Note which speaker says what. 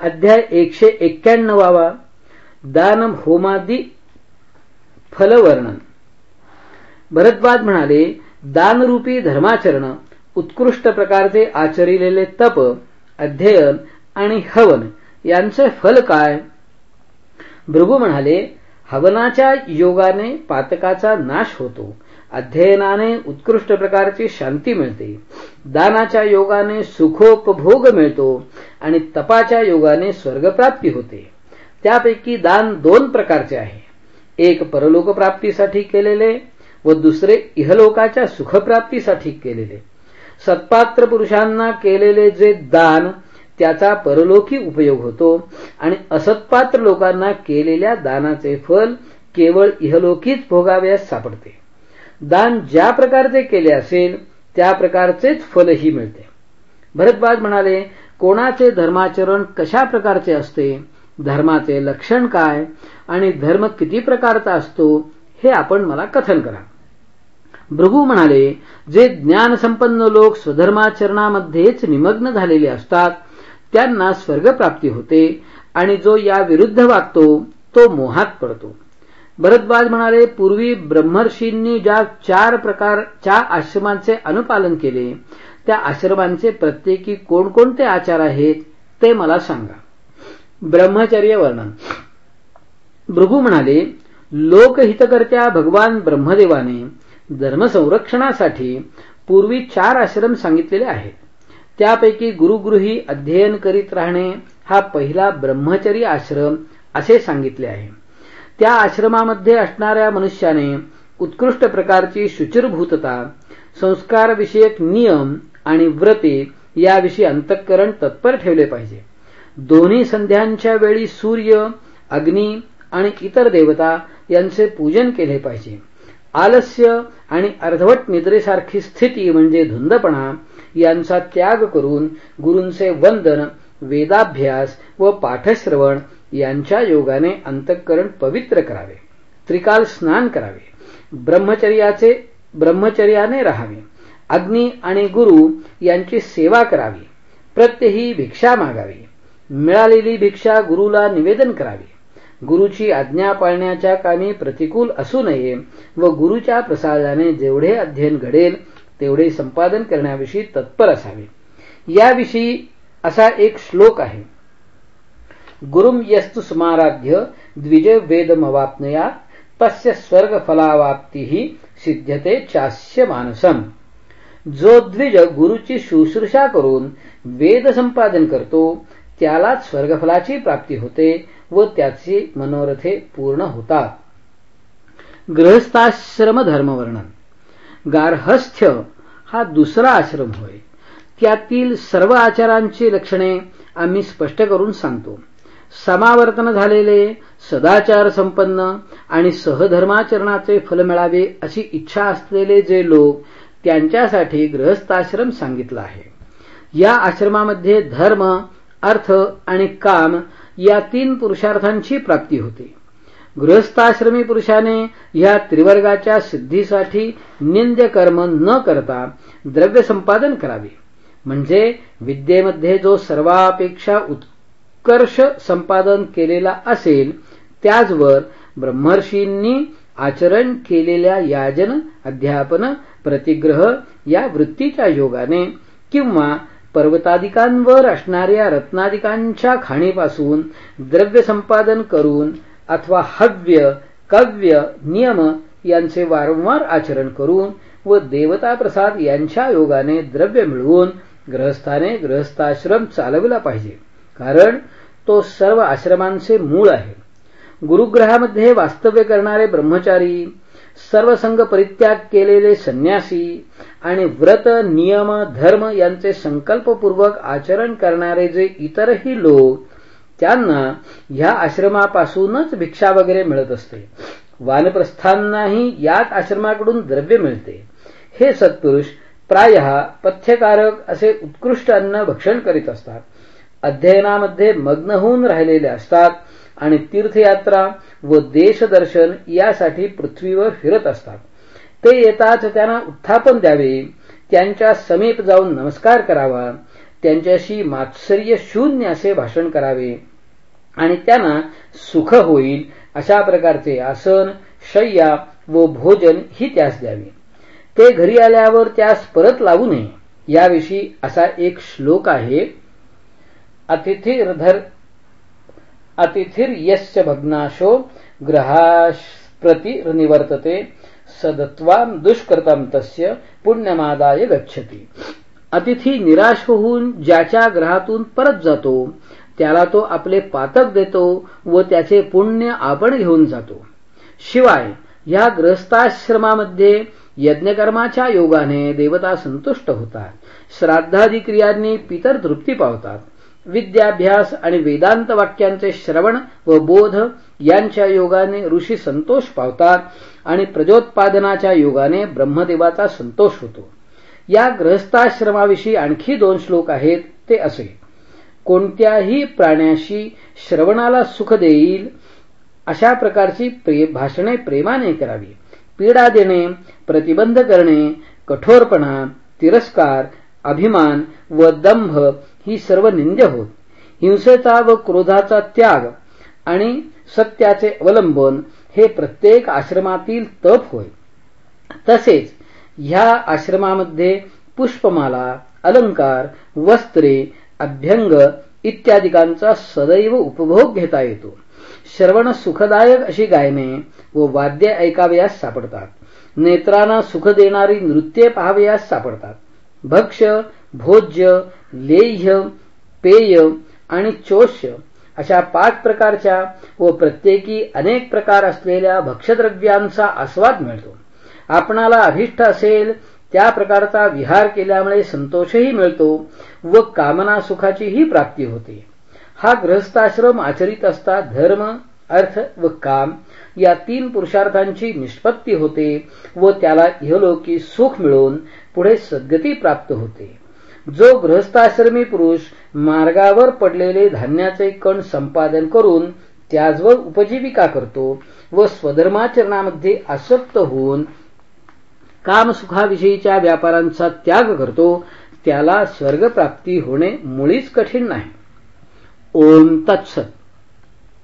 Speaker 1: अध्याय एकशे एक्क्याण्णवावा. दान होमादी फलवर्णन. भरद्वाज म्हणाले दानरूपी धर्माचरण उत्कृष्ट प्रकारचे आचरिलेले तप अध्ययन आणि हवन यांचे फल काय? भृगू म्हणाले हवनाच्या योगाने पातकाचा नाश होतो. अध्ययनाने उत्कृष्ट प्रकारची शांती मिळते. दानाच्या योगाने सुखोपभोग मिळतो आणि तपाच्या योगाने स्वर्गप्राप्ती होते. त्यापैकी दान दोन प्रकारचे आहे. एक परलोकप्राप्तीसाठी केलेले व दुसरे इहलोकाच्या सुखप्राप्तीसाठी केलेले. सत्पात्र पुरुषांना केलेले जे दान त्याचा परलोकी उपयोग होतो आणि असत्पात्र लोकांना केलेल्या दानाचे फल केवळ इहलोकीच भोगाव्यास सापडते. दान ज्या प्रकारचे केले असेल त्या प्रकारचेच फलही मिळते. भरद्वाज म्हणाले कोणाचे धर्माचरण कशा प्रकारचे असते? धर्माचे लक्षण काय? आणि धर्म किती प्रकारचा असतो? हे आपण मला कथन करा. भृगू म्हणाले जे ज्ञानसंपन्न लोक स्वधर्माचरणामध्येच निमग्न झालेले असतात त्यांना स्वर्गप्राप्ती होते आणि जो या विरुद्ध वागतो तो मोहात पडतो. भरद्वाज म्हणाले पूर्वी ब्रह्मर्षींनी ज्या चार प्रकारच्या आश्रमांचे अनुपालन केले त्या आश्रमांचे प्रत्येकी कोणकोणते आचार आहेत ते मला सांगा. ब्रह्मचर्य वर्णन. भृगू म्हणाले लोकहितकर्त्या भगवान ब्रह्मदेवाने धर्मसंरक्षणासाठी पूर्वी चार आश्रम सांगितलेले आहेत. त्यापैकी गुरुगृही अध्ययन करीत राहणे हा पहिला ब्रह्मचर्य आश्रम असे सांगितले आहे. त्या आश्रमामध्ये असणाऱ्या मनुष्याने उत्कृष्ट प्रकारची शुचिरभूतता संस्कारविषयक नियम आणि व्रते याविषयी अंतःकरण तत्पर ठेवले पाहिजे. दोन्ही संध्यांच्या वेळी सूर्य अग्नी आणि इतर देवता यांचे पूजन केले पाहिजे. आलस्य आणि अर्धवट निद्रेसारखी स्थिती म्हणजे धुंदपणा यांचा त्याग करून गुरूंचे वंदन वेदाभ्यास व पाठश्रवण यांच्या योगाने अंतःकरण पवित्र करावे त्रिकाल स्नान करावे ब्रह्मचर्याचे ब्रह्मचर्याने राहावे अग्नी आणि गुरु यांची सेवा करावी प्रत्यही भिक्षा मागावी मिळालेली भिक्षा गुरुला निवेदन करावी गुरुची आज्ञा पाळण्याच्या कामी प्रतिकूल असू नये व गुरुच्या प्रसादाने जेवढे अध्ययन घडेल तेवढे संपादन करण्याविषयी तत्पर असावे. याविषयी असा एक श्लोक आहे. गुरुम यस्तु समाराध्य द्विजय वेदमवाप्नया तस्य स्वर्ग फलावाप्ती सिद्धते चास्य मानसम। जो द्विज गुरुची शुश्रूषा करून वेद संपादन करतो त्यालाच स्वर्गफलाची प्राप्ती होते व त्याचे मनोरथे पूर्ण होतात। गृहस्थाश्रम धर्मवर्णन गार्हस्थ्य हा दुसरा आश्रम होय। त्यातील सर्व आचारांची लक्षणे आम्ही स्पष्ट करून सांगतो। समावर्तन झालेले सदाचार संपन्न आणि सहधर्माचरणाचे फल मिळावे अशी इच्छा असलेले जे लोक त्यांच्यासाठी गृहस्थाश्रम सांगितला आहे. या आश्रमामध्ये धर्म अर्थ आणि काम या तीन पुरुषार्थांची प्राप्ती होते. गृहस्थाश्रमी पुरुषाने या त्रिवर्गाच्या सिद्धीसाठी निंद्य कर्म न करता द्रव्य संपादन करावे. म्हणजे विद्येमध्ये जो सर्वापेक्षा उत्कर्ष संपादन केलेला असेल त्याचवर ब्रह्मर्षींनी आचरण केलेल्या याजन अध्यापन प्रतिग्रह या वृत्तीच्या योगाने किंवा पर्वतादिकांवर असणाऱ्या रत्नादिकांच्या खाणीपासून द्रव्य संपादन करून अथवा हव्य कव्य नियम यांचे वारंवार आचरण करून व देवता प्रसाद यांच्या योगाने द्रव्य मिळवून ग्रहस्थाने ग्रहस्थाश्रम चालविला पाहिजे. कारण तो सर्व आश्रमांचे मूळ आहे. गुरुग्रहामध्ये वास्तव्य करणारे ब्रह्मचारी सर्वसंग परित्याग केलेले संन्यासी आणि व्रत नियम धर्म यांचे संकल्पपूर्वक आचरण करणारे जे इतरही लोक त्यांना ह्या आश्रमापासूनच भिक्षा वगैरे मिळत असते. वानप्रस्थांनाही याच आश्रमाकडून द्रव्य मिळते. हे सत्पुरुष प्राय पथ्यकारक असे उत्कृष्ट अन्न भक्षण करीत असतात. अध्ययनामध्ये मग्न होऊन राहिलेले असतात आणि तीर्थयात्रा व देशदर्शन यासाठी पृथ्वीवर फिरत असतात. ते येताच त्यांना उत्थापन द्यावे त्यांच्या समीप जाऊन नमस्कार करावा त्यांच्याशी मात्सर्य शून्य असे भाषण करावे आणि त्यांना सुख होईल अशा प्रकारचे आसन शय्या व भोजन ही त्यास द्यावे. ते घरी आल्यावर त्यास परत लावू नये. याविषयी असा एक श्लोक आहे. अतिथिर्धर अतिथिर यस्य भग्नाशो ग्रहाश प्रति निवर्तते सदत्वाम दुष्कृतम तस्य पुण्यमादाय गच्छती। अतिथी निराश होऊन ज्याच्या ग्रहातून परत जातो त्याला तो आपले पातक देतो व त्याचे पुण्य आपण घेऊन जातो. शिवाय या ग्रस्ताश्रमामध्ये यज्ञकर्माच्या योगाने देवता संतुष्ट होतात श्राद्धादी क्रियांनी पितर तृप्ती पावतात. विद्याभ्यास आणि वेदांत वाक्यांचे श्रवण व बोध यांच्या योगाने ऋषी संतोष पावतात आणि प्रजोत्पादनाच्या योगाने ब्रह्मदेवाचा संतोष होतो. या ग्रहस्थाश्रमाविषयी आणखी दोन श्लोक आहेत ते असे. कोणत्याही प्राण्याशी श्रवणाला सुख देईल अशा प्रकारची प्रे भाषणे प्रेमाने करावी. पीडा देणे प्रतिबंध करणे कठोरपणा तिरस्कार अभिमान व दंभ ही सर्व निंद्य होत. हिंसेचा व क्रोधाचा त्याग आणि सत्याचे अवलंबन हे प्रत्येक आश्रमातील तप होय. तसेच ह्या आश्रमामध्ये पुष्पमाला अलंकार वस्त्रे अभ्यंग इत्यादिकांचा सदैव उपभोग घेता येतो. श्रवण सुखदायक अशी गायने व वाद्य ऐकावयास सापडतात. नेत्रांना सुख देणारी नृत्ये पाहावयास सापडतात. भक्ष भोज्य लेह्य पेय आणि चोष्य अशा पाच प्रकारच्या व प्रत्येकी अनेक प्रकार असलेल्या भक्ष्यद्रव्यांचा आस्वाद मिळतो. आपणाला अभिष्ट असेल त्या प्रकारचा विहार केल्यामुळे संतोषही मिळतो व कामना सुखाचीही प्राप्ती होते. हा ग्रहस्थाश्रम आचरित असता धर्म अर्थ व काम या तीन पुरुषार्थांची निष्पत्ती होते व त्याला इहलोकी सुख मिळून पुढे सद्गती प्राप्त होते. जो गृहस्थाश्रमी पुरुष मार्गावर पडलेले धान्याचे कण संपादन करून त्याचवर उपजीविका करतो व स्वधर्माचरणामध्ये आसक्त होऊन कामसुखाविषयीच्या व्यापारांचा त्याग करतो त्याला स्वर्गप्राप्ती होणे मुळीच कठीण नाही. ओम तत्सत.